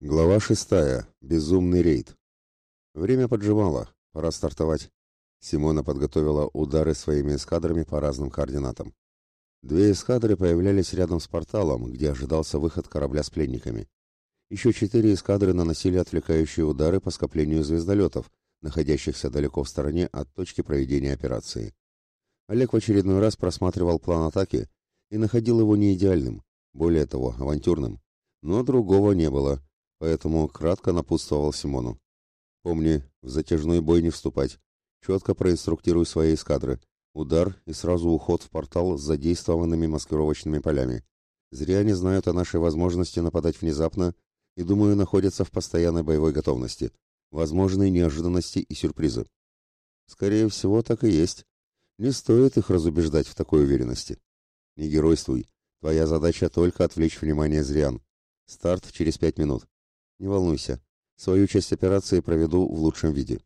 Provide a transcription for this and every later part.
Глава шестая. Безумный рейд. Время поджимало, пора стартовать. Симона подготовила удары своими эскадрами по разным координатам. Две эскадры появлялись рядом с порталом, где ожидался выход корабля с пленниками. Еще четыре эскадры наносили отвлекающие удары по скоплению звездолетов, находящихся далеко в стороне от точки проведения операции. Олег в очередной раз просматривал план атаки и находил его не идеальным, более того, авантюрным. Но другого не было, поэтому кратко напутствовал Симону. «Помни, в затяжной бой не вступать. Четко проинструктируй свои эскадры. Удар и сразу уход в портал с задействованными маскировочными полями. Зря они знают о нашей возможности нападать внезапно и, думаю, находятся в постоянной боевой готовности. Возможные неожиданности и сюрпризы. Скорее всего, так и есть. Не стоит их разубеждать в такой уверенности. Не геройствуй. Твоя задача только отвлечь внимание зрян. Старт через пять минут. Не волнуйся, свою часть операции проведу в лучшем виде.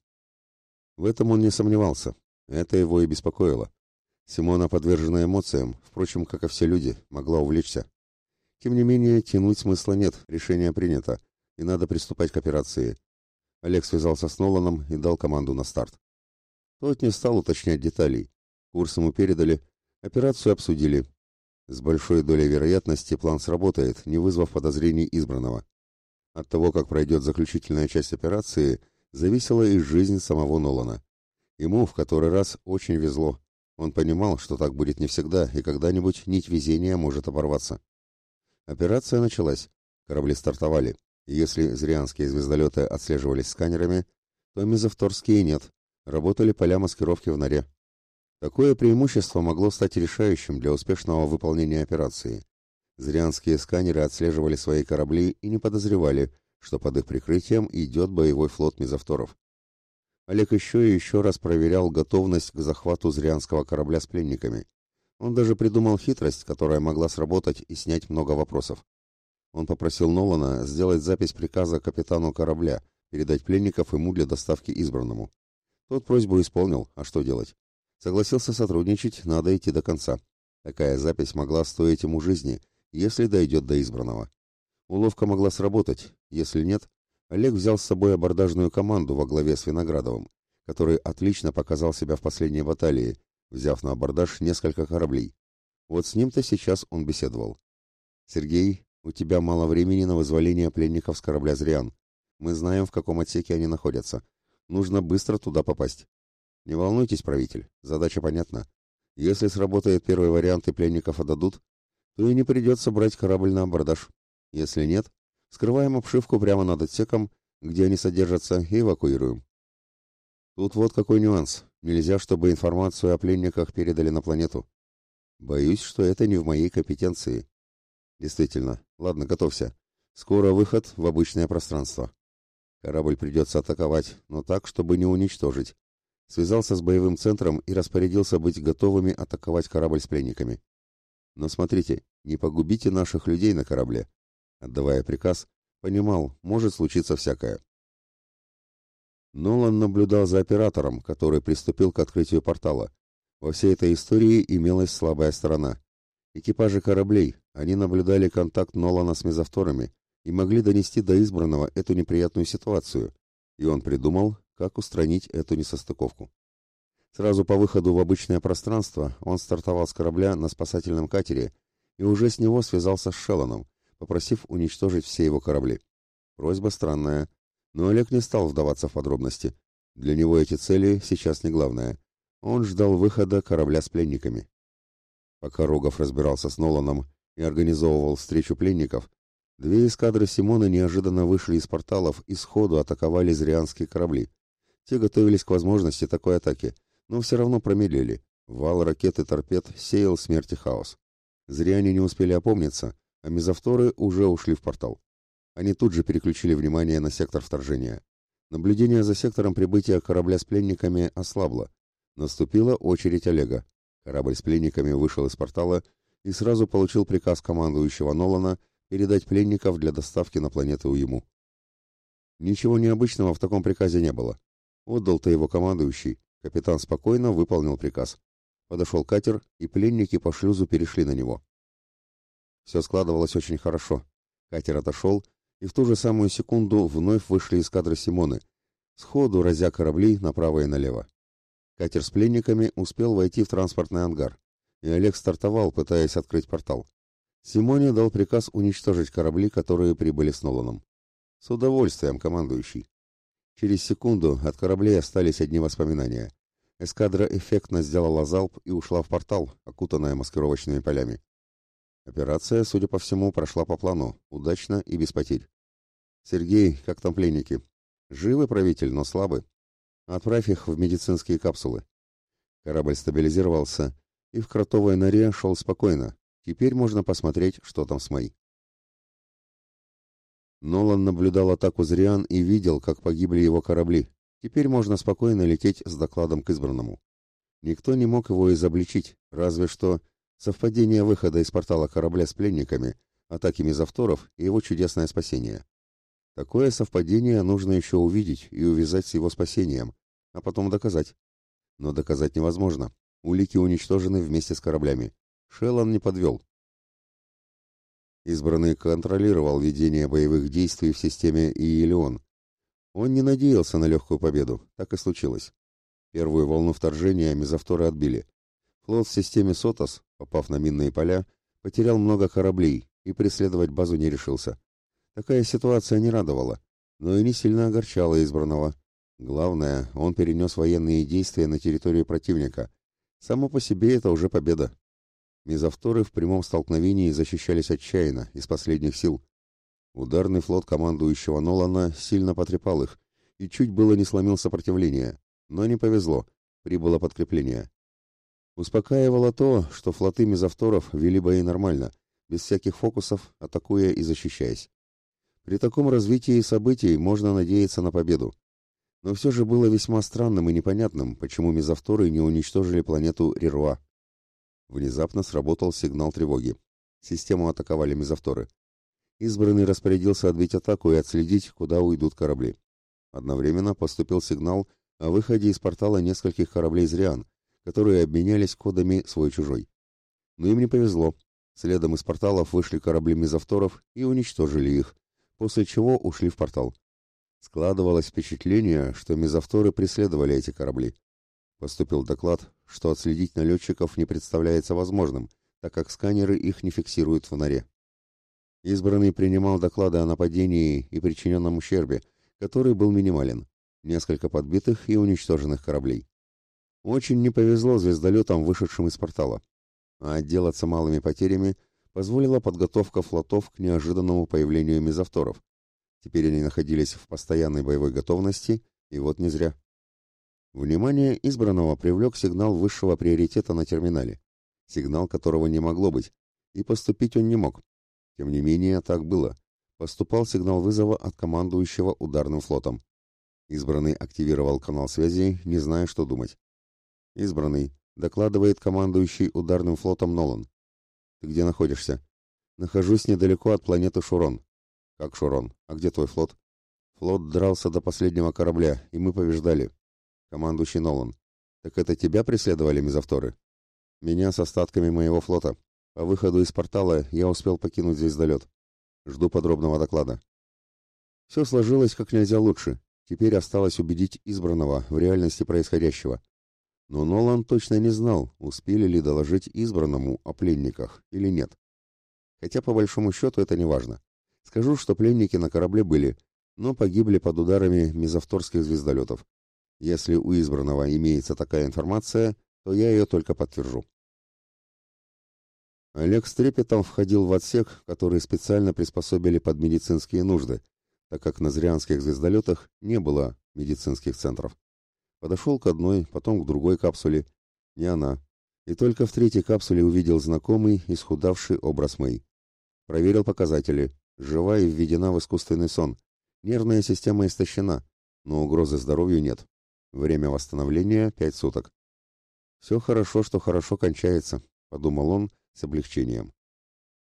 В этом он не сомневался. Это его и беспокоило. Симона, подвержена эмоциям, впрочем, как и все люди, могла увлечься. Тем не менее, тянуть смысла нет, решение принято, и надо приступать к операции. Олег связался с Ноланом и дал команду на старт. Тот не стал уточнять деталей. Курс ему передали, операцию обсудили. С большой долей вероятности план сработает, не вызвав подозрений избранного. От того, как пройдет заключительная часть операции, зависела и жизнь самого Нолана. Ему в который раз очень везло. Он понимал, что так будет не всегда, и когда-нибудь нить везения может оборваться. Операция началась. Корабли стартовали. Если зрианские звездолеты отслеживались сканерами, то мезовторские нет. Работали поля маскировки в норе. Такое преимущество могло стать решающим для успешного выполнения операции. Зрянские сканеры отслеживали свои корабли и не подозревали, что под их прикрытием идет боевой флот мезовторов. Олег еще и еще раз проверял готовность к захвату зрянского корабля с пленниками. Он даже придумал хитрость, которая могла сработать и снять много вопросов. Он попросил Нолана сделать запись приказа капитану корабля, передать пленников ему для доставки избранному. Тот просьбу исполнил, а что делать? Согласился сотрудничать, надо идти до конца. Такая запись могла стоить ему жизни, если дойдет до избранного. Уловка могла сработать, если нет, Олег взял с собой абордажную команду во главе с Виноградовым, который отлично показал себя в последней баталии, взяв на абордаж несколько кораблей. Вот с ним-то сейчас он беседовал. «Сергей, у тебя мало времени на вызволение пленников с корабля «Зриан». Мы знаем, в каком отсеке они находятся. Нужно быстро туда попасть. Не волнуйтесь, правитель, задача понятна. Если сработает первый вариант и пленников отдадут, то и не придется брать корабль на абордаж. Если нет, скрываем обшивку прямо над отсеком, где они содержатся, и эвакуируем. Тут вот какой нюанс. Нельзя, чтобы информацию о пленниках передали на планету. Боюсь, что это не в моей компетенции. Действительно. Ладно, готовься. Скоро выход в обычное пространство. Корабль придется атаковать, но так, чтобы не уничтожить. Связался с боевым центром и распорядился быть готовыми атаковать корабль с пленниками. Но смотрите, не погубите наших людей на корабле. Отдавая приказ, понимал, может случиться всякое. Нолан наблюдал за оператором, который приступил к открытию портала. Во всей этой истории имелась слабая сторона. Экипажи кораблей, они наблюдали контакт Нолана с мезовторами и могли донести до избранного эту неприятную ситуацию, и он придумал, как устранить эту несостыковку. Сразу по выходу в обычное пространство он стартовал с корабля на спасательном катере и уже с него связался с Шеллоном, попросив уничтожить все его корабли. Просьба странная, но Олег не стал вдаваться в подробности. Для него эти цели сейчас не главное. Он ждал выхода корабля с пленниками. Пока Рогов разбирался с Ноланом и организовывал встречу пленников, две эскадры Симона неожиданно вышли из порталов и сходу атаковали зрианские корабли. Те готовились к возможности такой атаки, но все равно промедлили. Вал ракет и торпед сеял смерть и хаос. Зря они не успели опомниться, а мезовторы уже ушли в портал. Они тут же переключили внимание на сектор вторжения. Наблюдение за сектором прибытия корабля с пленниками ослабло. Наступила очередь Олега. Корабль с пленниками вышел из портала и сразу получил приказ командующего Нолана передать пленников для доставки на планету ему. Ничего необычного в таком приказе не было. Отдал-то его командующий, Капитан спокойно выполнил приказ. Подошел катер, и пленники по шлюзу перешли на него. Все складывалось очень хорошо. Катер отошел, и в ту же самую секунду вновь вышли из кадра Симоны, сходу разя корабли направо и налево. Катер с пленниками успел войти в транспортный ангар, и Олег стартовал, пытаясь открыть портал. Симоне дал приказ уничтожить корабли, которые прибыли с Ноланом. С удовольствием, командующий. Через секунду от кораблей остались одни воспоминания. Эскадра эффектно сделала залп и ушла в портал, окутанная маскировочными полями. Операция, судя по всему, прошла по плану, удачно и без потерь. «Сергей, как там пленники?» «Живы, правитель, но слабы. Отправь их в медицинские капсулы». Корабль стабилизировался и в кротовой норе шел спокойно. Теперь можно посмотреть, что там с Мэй. Нолан наблюдал атаку Зриан и видел, как погибли его корабли. Теперь можно спокойно лететь с докладом к избранному. Никто не мог его изобличить, разве что совпадение выхода из портала корабля с пленниками, атаки мезовторов и его чудесное спасение. Такое совпадение нужно еще увидеть и увязать с его спасением, а потом доказать. Но доказать невозможно. Улики уничтожены вместе с кораблями. Шеллон не подвел. Избранный контролировал ведение боевых действий в системе Иелион. Он не надеялся на легкую победу, так и случилось. Первую волну вторжения мезовторы отбили. Флот в системе Сотос, попав на минные поля, потерял много кораблей и преследовать базу не решился. Такая ситуация не радовала, но и не сильно огорчала избранного. Главное, он перенес военные действия на территорию противника. Само по себе это уже победа. Мезовторы в прямом столкновении защищались отчаянно, из последних сил. Ударный флот командующего Нолана сильно потрепал их и чуть было не сломил сопротивление, но не повезло, прибыло подкрепление. Успокаивало то, что флоты мезовторов вели бои нормально, без всяких фокусов, атакуя и защищаясь. При таком развитии событий можно надеяться на победу. Но все же было весьма странным и непонятным, почему мезовторы не уничтожили планету Рируа. Внезапно сработал сигнал тревоги. Систему атаковали мезовторы. Избранный распорядился отбить атаку и отследить, куда уйдут корабли. Одновременно поступил сигнал о выходе из портала нескольких кораблей «Зриан», которые обменялись кодами свой-чужой. Но им не повезло. Следом из порталов вышли корабли мезовторов и уничтожили их, после чего ушли в портал. Складывалось впечатление, что мезовторы преследовали эти корабли. Поступил доклад, что отследить налетчиков не представляется возможным, так как сканеры их не фиксируют в норе. Избранный принимал доклады о нападении и причиненном ущербе, который был минимален. Несколько подбитых и уничтоженных кораблей. Очень не повезло звездолетам, вышедшим из портала. А отделаться малыми потерями позволила подготовка флотов к неожиданному появлению мезовторов. Теперь они находились в постоянной боевой готовности, и вот не зря. Внимание избранного привлек сигнал высшего приоритета на терминале. Сигнал, которого не могло быть, и поступить он не мог. Тем не менее, так было. Поступал сигнал вызова от командующего ударным флотом. Избранный активировал канал связи, не зная, что думать. «Избранный», — докладывает командующий ударным флотом Нолан. «Ты где находишься?» «Нахожусь недалеко от планеты Шурон». «Как Шурон? А где твой флот?» «Флот дрался до последнего корабля, и мы побеждали». «Командующий Нолан». «Так это тебя преследовали мезовторы?» «Меня с остатками моего флота. По выходу из портала я успел покинуть здесь долет. Жду подробного доклада». Все сложилось как нельзя лучше. Теперь осталось убедить избранного в реальности происходящего. Но Нолан точно не знал, успели ли доложить избранному о пленниках или нет. Хотя по большому счету это не важно. Скажу, что пленники на корабле были, но погибли под ударами мезовторских звездолетов. Если у избранного имеется такая информация, то я ее только подтвержу. Олег с трепетом входил в отсек, который специально приспособили под медицинские нужды, так как на зрянских звездолетах не было медицинских центров. Подошел к одной, потом к другой капсуле. Не она. И только в третьей капсуле увидел знакомый, исхудавший образ Мэй. Проверил показатели. Жива и введена в искусственный сон. Нервная система истощена, но угрозы здоровью нет. Время восстановления — пять суток. «Все хорошо, что хорошо кончается», — подумал он с облегчением.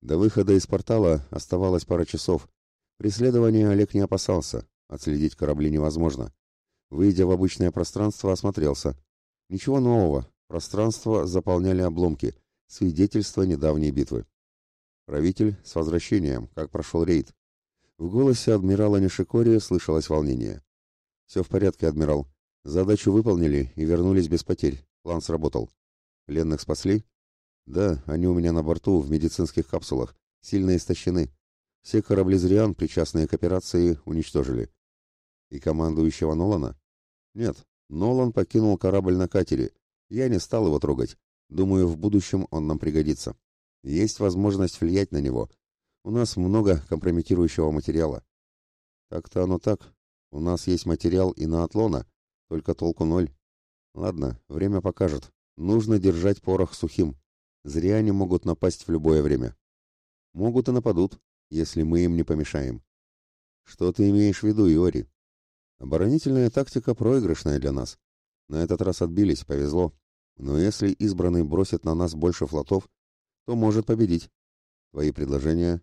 До выхода из портала оставалось пара часов. Преследования Олег не опасался, отследить корабли невозможно. Выйдя в обычное пространство, осмотрелся. Ничего нового. Пространство заполняли обломки, свидетельство недавней битвы. Правитель с возвращением, как прошел рейд. В голосе адмирала Нишикори слышалось волнение. «Все в порядке, адмирал. Задачу выполнили и вернулись без потерь. План сработал. Пленных спасли? Да, они у меня на борту в медицинских капсулах. Сильно истощены. Все корабли Зриан, причастные к операции, уничтожили. И командующего Нолана? Нет, Нолан покинул корабль на катере. Я не стал его трогать. Думаю, в будущем он нам пригодится. Есть возможность влиять на него. У нас много компрометирующего материала. Так-то оно так. У нас есть материал и на Атлона, только толку ноль. Ладно, время покажет. Нужно держать порох сухим. Зря они могут напасть в любое время. Могут и нападут, если мы им не помешаем. Что ты имеешь в виду, Иори? Оборонительная тактика проигрышная для нас. На этот раз отбились, повезло. Но если избранный бросит на нас больше флотов, то может победить. Твои предложения?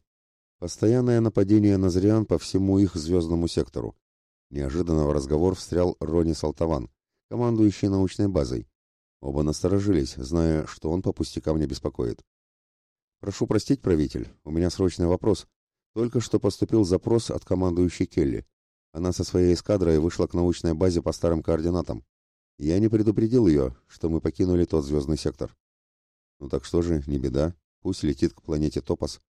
Постоянное нападение на Зриан по всему их звездному сектору. Неожиданно в разговор встрял Рони Салтаван, командующий научной базой. Оба насторожились, зная, что он по пустякам не беспокоит. «Прошу простить, правитель, у меня срочный вопрос. Только что поступил запрос от командующей Келли. Она со своей эскадрой вышла к научной базе по старым координатам. Я не предупредил ее, что мы покинули тот звездный сектор. Ну так что же, не беда, пусть летит к планете Топас.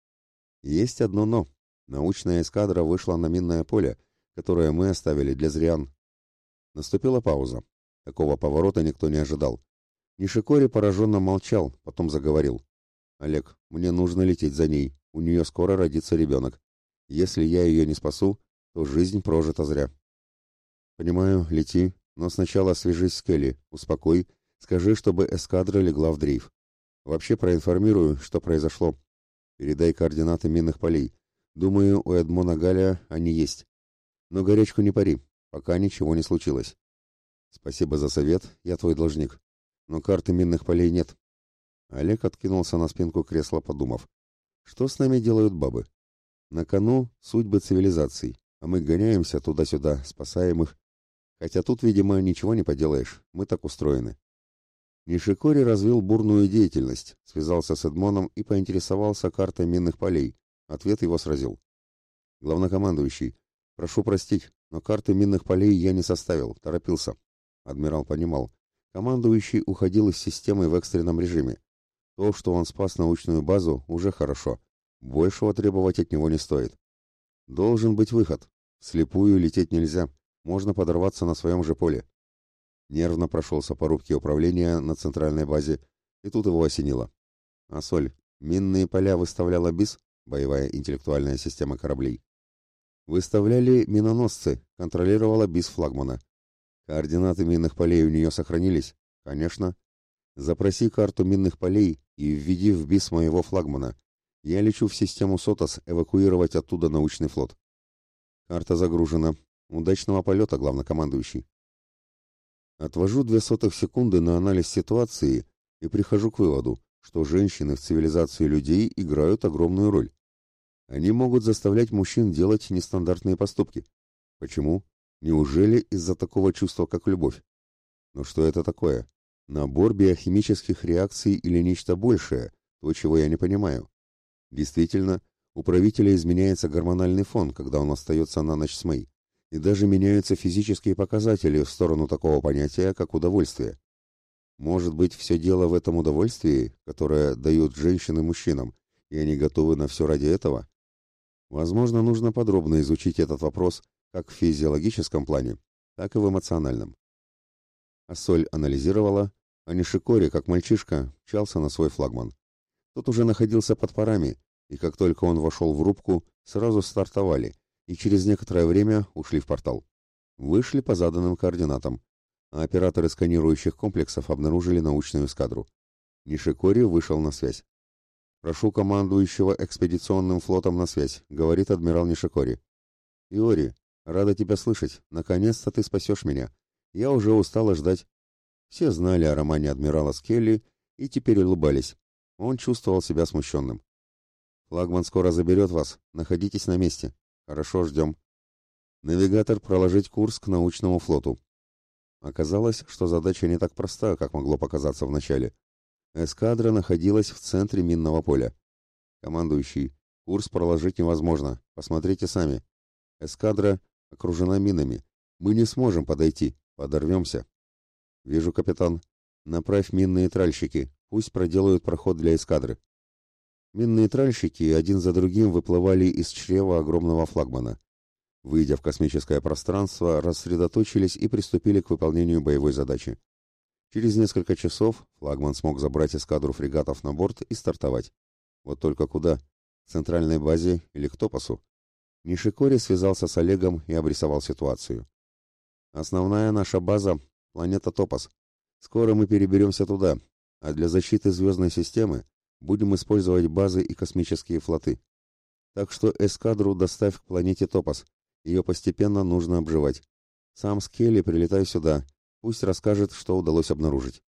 Есть одно «но». Научная эскадра вышла на минное поле, которое мы оставили для Зриан. Наступила пауза. Такого поворота никто не ожидал. Нишикори пораженно молчал, потом заговорил. «Олег, мне нужно лететь за ней. У нее скоро родится ребенок. Если я ее не спасу, то жизнь прожита зря». «Понимаю, лети, но сначала свяжись с Келли, успокой, скажи, чтобы эскадра легла в дрейф. Вообще проинформирую, что произошло. Передай координаты минных полей. Думаю, у Эдмона Галя они есть. Но горячку не пари, пока ничего не случилось. Спасибо за совет, я твой должник но карты минных полей нет. Олег откинулся на спинку кресла, подумав. Что с нами делают бабы? На кону судьбы цивилизаций, а мы гоняемся туда-сюда, спасаем их. Хотя тут, видимо, ничего не поделаешь, мы так устроены. Нишикори развил бурную деятельность, связался с Эдмоном и поинтересовался картой минных полей. Ответ его сразил. Главнокомандующий, прошу простить, но карты минных полей я не составил, торопился. Адмирал понимал, Командующий уходил из системы в экстренном режиме. То, что он спас научную базу, уже хорошо. Большего требовать от него не стоит. Должен быть выход. Слепую лететь нельзя. Можно подорваться на своем же поле. Нервно прошелся по рубке управления на центральной базе, и тут его осенило. А соль, минные поля выставляла БИС, боевая интеллектуальная система кораблей. Выставляли миноносцы, контролировала БИС флагмана. Координаты минных полей у нее сохранились? Конечно. Запроси карту минных полей и введи в БИС моего флагмана. Я лечу в систему СОТОС эвакуировать оттуда научный флот. Карта загружена. Удачного полета, главнокомандующий. Отвожу две сотых секунды на анализ ситуации и прихожу к выводу, что женщины в цивилизации людей играют огромную роль. Они могут заставлять мужчин делать нестандартные поступки. Почему? Неужели из-за такого чувства, как любовь? Но что это такое? Набор биохимических реакций или нечто большее, то, чего я не понимаю? Действительно, у правителя изменяется гормональный фон, когда он остается на ночь с Мэй, и даже меняются физические показатели в сторону такого понятия, как удовольствие. Может быть, все дело в этом удовольствии, которое дают женщины мужчинам, и они готовы на все ради этого? Возможно, нужно подробно изучить этот вопрос как в физиологическом плане, так и в эмоциональном. А Соль анализировала, а Нишикори, как мальчишка, мчался на свой флагман. Тот уже находился под парами, и как только он вошел в рубку, сразу стартовали, и через некоторое время ушли в портал. Вышли по заданным координатам, а операторы сканирующих комплексов обнаружили научную эскадру. Нишикори вышел на связь. «Прошу командующего экспедиционным флотом на связь», — говорит адмирал Нишикори. «Иори, Рада тебя слышать. Наконец-то ты спасешь меня. Я уже устала ждать. Все знали о романе адмирала Скелли и теперь улыбались. Он чувствовал себя смущенным. Флагман скоро заберет вас. Находитесь на месте. Хорошо, ждем. Навигатор проложить курс к научному флоту. Оказалось, что задача не так проста, как могло показаться вначале. Эскадра находилась в центре минного поля. Командующий, курс проложить невозможно. Посмотрите сами. Эскадра окружена минами. Мы не сможем подойти, подорвемся. Вижу, капитан. Направь минные тральщики, пусть проделают проход для эскадры. Минные тральщики один за другим выплывали из чрева огромного флагмана. Выйдя в космическое пространство, рассредоточились и приступили к выполнению боевой задачи. Через несколько часов флагман смог забрать эскадру фрегатов на борт и стартовать. Вот только куда? К центральной базе или к Топасу? Нишикори связался с Олегом и обрисовал ситуацию. Основная наша база — планета Топас. Скоро мы переберемся туда, а для защиты звездной системы будем использовать базы и космические флоты. Так что эскадру доставь к планете Топас, ее постепенно нужно обживать. Сам Скелли прилетай сюда, пусть расскажет, что удалось обнаружить.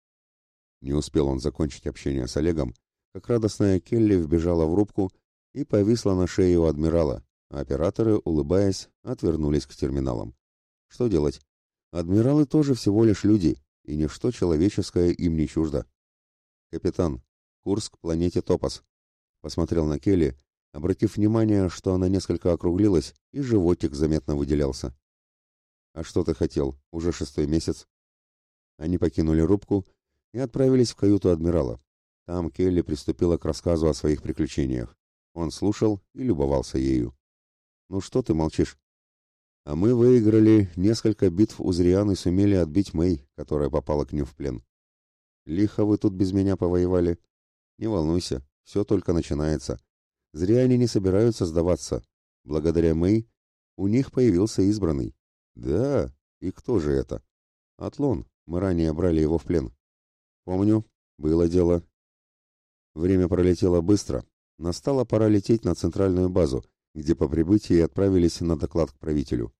Не успел он закончить общение с Олегом, как радостная Келли вбежала в рубку и повисла на шее у адмирала, а операторы, улыбаясь, отвернулись к терминалам. Что делать? Адмиралы тоже всего лишь люди, и ничто человеческое им не чуждо. «Капитан, курс к планете Топас», — посмотрел на Келли, обратив внимание, что она несколько округлилась, и животик заметно выделялся. «А что ты хотел? Уже шестой месяц?» Они покинули рубку и отправились в каюту адмирала. Там Келли приступила к рассказу о своих приключениях. Он слушал и любовался ею. «Ну что ты молчишь?» «А мы выиграли несколько битв у Зриан и сумели отбить Мэй, которая попала к ним в плен. Лихо вы тут без меня повоевали. Не волнуйся, все только начинается. Зря они не собираются сдаваться. Благодаря Мэй у них появился избранный. Да, и кто же это? Атлон. Мы ранее брали его в плен. Помню, было дело. Время пролетело быстро. Настала пора лететь на центральную базу, где по прибытии отправились на доклад к правителю.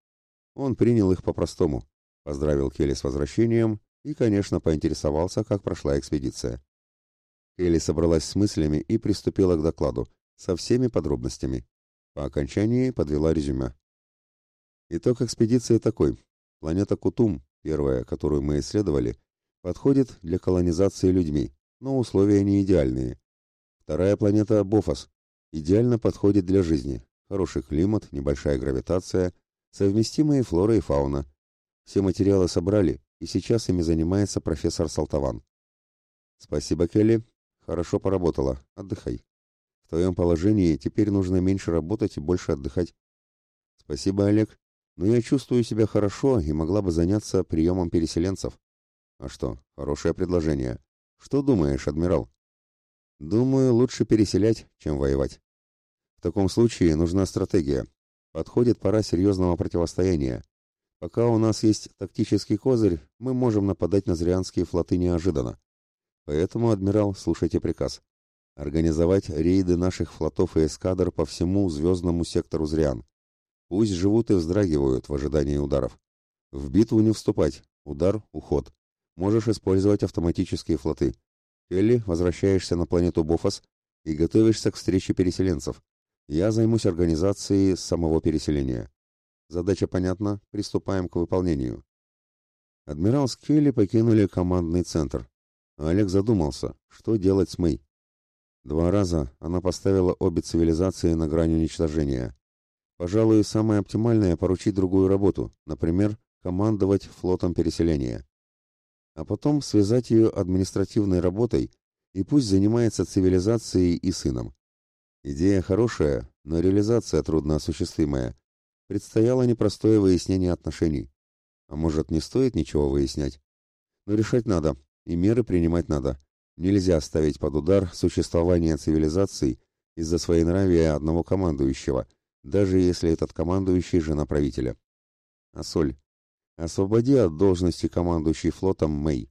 Он принял их по-простому, поздравил Келли с возвращением и, конечно, поинтересовался, как прошла экспедиция. Келли собралась с мыслями и приступила к докладу, со всеми подробностями. По окончании подвела резюме. Итог экспедиции такой. Планета Кутум, первая, которую мы исследовали, подходит для колонизации людьми, но условия не идеальные. Вторая планета Бофос идеально подходит для жизни. Хороший климат, небольшая гравитация, совместимые флора и фауна. Все материалы собрали, и сейчас ими занимается профессор Салтован. Спасибо, Келли. Хорошо поработала. Отдыхай. В твоем положении теперь нужно меньше работать и больше отдыхать. Спасибо, Олег, но я чувствую себя хорошо и могла бы заняться приемом переселенцев. А что, хорошее предложение. Что думаешь, адмирал? Думаю, лучше переселять, чем воевать. В таком случае нужна стратегия. Подходит пора серьезного противостояния. Пока у нас есть тактический козырь, мы можем нападать на зрианские флоты неожиданно. Поэтому, адмирал, слушайте приказ организовать рейды наших флотов и эскадр по всему звездному сектору Зриан. Пусть живут и вздрагивают в ожидании ударов. В битву не вступать. Удар – уход. Можешь использовать автоматические флоты. Келли, возвращаешься на планету Бофос и готовишься к встрече переселенцев. Я займусь организацией самого переселения. Задача понятна, приступаем к выполнению. Адмирал с Келли покинули командный центр. Олег задумался, что делать с Мэй. Два раза она поставила обе цивилизации на грань уничтожения. Пожалуй, самое оптимальное – поручить другую работу, например, командовать флотом переселения. А потом связать ее административной работой и пусть занимается цивилизацией и сыном. Идея хорошая, но реализация трудноосуществимая. Предстояло непростое выяснение отношений. А может, не стоит ничего выяснять? Но решать надо, и меры принимать надо. Нельзя ставить под удар существование цивилизаций из-за своенравия одного командующего, даже если этот командующий жена правителя. Асоль, освободи от должности командующий флотом Мэй.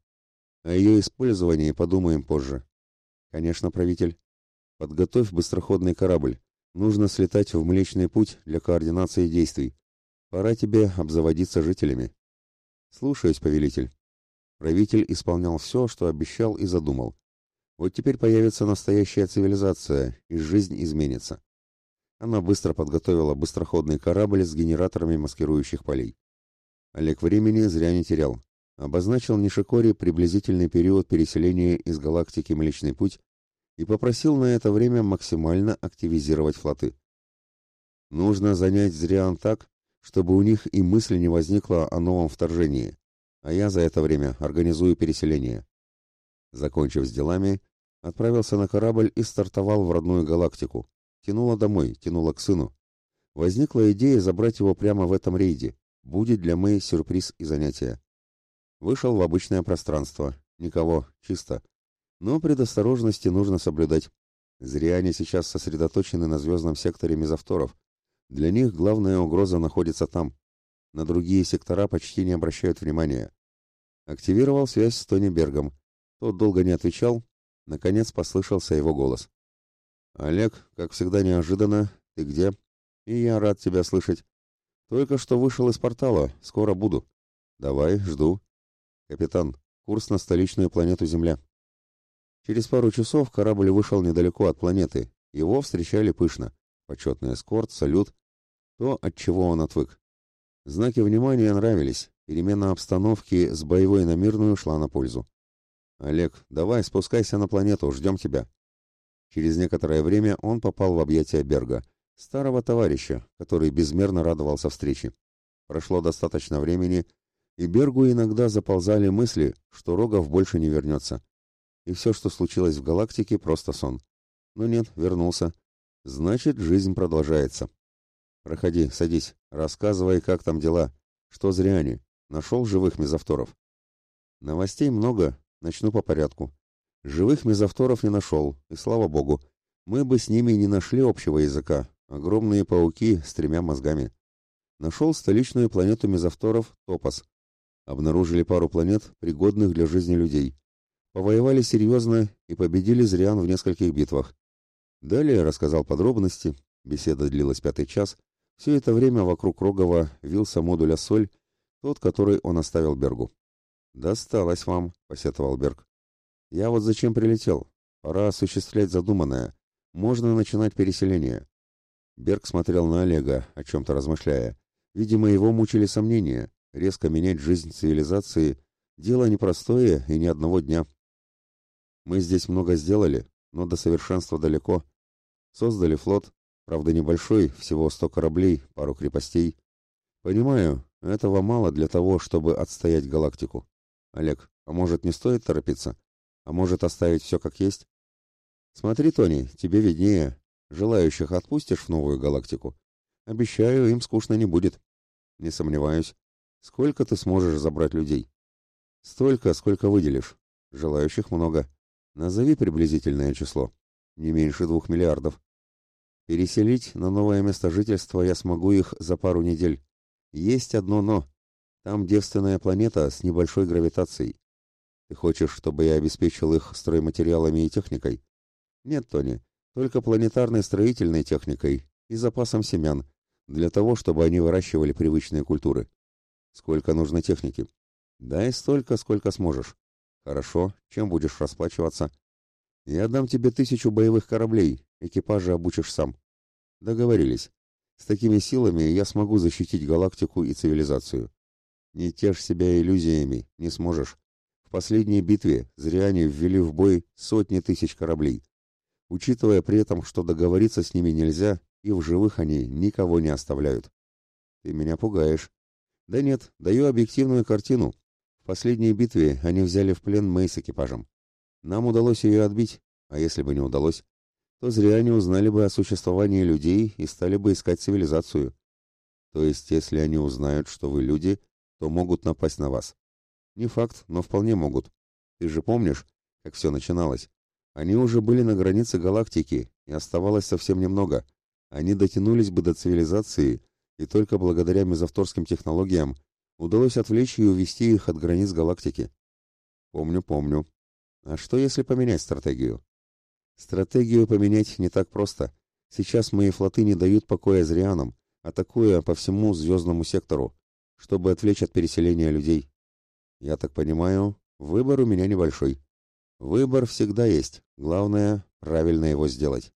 О ее использовании подумаем позже. Конечно, правитель. Подготовь быстроходный корабль. Нужно слетать в Млечный Путь для координации действий. Пора тебе обзаводиться жителями. Слушаюсь, повелитель. Правитель исполнял все, что обещал и задумал. Вот теперь появится настоящая цивилизация, и жизнь изменится. Она быстро подготовила быстроходный корабль с генераторами маскирующих полей. Олег времени зря не терял. Обозначил Нишикори приблизительный период переселения из галактики Млечный Путь и попросил на это время максимально активизировать флоты. Нужно занять Зриан так, чтобы у них и мысли не возникло о новом вторжении, а я за это время организую переселение. Закончив с делами, отправился на корабль и стартовал в родную галактику. Тянуло домой, тянуло к сыну. Возникла идея забрать его прямо в этом рейде. Будет для Мэй сюрприз и занятие. Вышел в обычное пространство. Никого, чисто. Но предосторожности нужно соблюдать. Зря они сейчас сосредоточены на звездном секторе мезовторов. Для них главная угроза находится там. На другие сектора почти не обращают внимания. Активировал связь с Тони Бергом. Тот долго не отвечал. Наконец послышался его голос. «Олег, как всегда неожиданно. Ты где?» «И я рад тебя слышать. Только что вышел из портала. Скоро буду. Давай, жду. Капитан, курс на столичную планету Земля». Через пару часов корабль вышел недалеко от планеты. Его встречали пышно. Почетный эскорт, салют. То, от чего он отвык. Знаки внимания нравились. Перемена обстановки с боевой на мирную шла на пользу. «Олег, давай спускайся на планету, ждем тебя». Через некоторое время он попал в объятия Берга, старого товарища, который безмерно радовался встрече. Прошло достаточно времени, и Бергу иногда заползали мысли, что Рогов больше не вернется. И все, что случилось в галактике, просто сон. Но нет, вернулся. Значит, жизнь продолжается. Проходи, садись, рассказывай, как там дела. Что зря они? Нашел живых мезовторов? Новостей много, начну по порядку. Живых мезовторов не нашел, и слава богу. Мы бы с ними не нашли общего языка. Огромные пауки с тремя мозгами. Нашел столичную планету мезовторов Топос. Обнаружили пару планет, пригодных для жизни людей. Повоевали серьезно и победили Зриан в нескольких битвах. Далее рассказал подробности. Беседа длилась пятый час. Все это время вокруг Рогова вился модуль «Ассоль», тот, который он оставил Бергу. «Досталось вам», — посетовал Берг. Я вот зачем прилетел? Пора осуществлять задуманное. Можно начинать переселение. Берг смотрел на Олега, о чем-то размышляя. Видимо, его мучили сомнения. Резко менять жизнь цивилизации – дело непростое и ни одного дня. Мы здесь много сделали, но до совершенства далеко. Создали флот, правда небольшой, всего сто кораблей, пару крепостей. Понимаю, этого мало для того, чтобы отстоять галактику. Олег, а может не стоит торопиться? А может, оставить все как есть? Смотри, Тони, тебе виднее. Желающих отпустишь в новую галактику? Обещаю, им скучно не будет. Не сомневаюсь. Сколько ты сможешь забрать людей? Столько, сколько выделишь. Желающих много. Назови приблизительное число. Не меньше двух миллиардов. Переселить на новое место жительства я смогу их за пару недель. Есть одно «но». Там девственная планета с небольшой гравитацией. Ты хочешь, чтобы я обеспечил их стройматериалами и техникой? Нет, Тони, только планетарной строительной техникой и запасом семян, для того, чтобы они выращивали привычные культуры. Сколько нужно техники? Дай столько, сколько сможешь. Хорошо, чем будешь расплачиваться? Я дам тебе тысячу боевых кораблей, экипажи обучишь сам. Договорились. С такими силами я смогу защитить галактику и цивилизацию. Не тешь себя иллюзиями, не сможешь. В последней битве зряне ввели в бой сотни тысяч кораблей. Учитывая при этом, что договориться с ними нельзя, и в живых они никого не оставляют. Ты меня пугаешь. Да нет, даю объективную картину. В последней битве они взяли в плен Мэй с экипажем. Нам удалось ее отбить, а если бы не удалось, то зря они узнали бы о существовании людей и стали бы искать цивилизацию. То есть, если они узнают, что вы люди, то могут напасть на вас. Не факт, но вполне могут. Ты же помнишь, как все начиналось? Они уже были на границе галактики, и оставалось совсем немного. Они дотянулись бы до цивилизации, и только благодаря мезовторским технологиям удалось отвлечь и увести их от границ галактики. Помню, помню. А что, если поменять стратегию? Стратегию поменять не так просто. Сейчас мои флоты не дают покоя зрианам, атакуя по всему звездному сектору, чтобы отвлечь от переселения людей. Я так понимаю, выбор у меня небольшой. Выбор всегда есть, главное, правильно его сделать.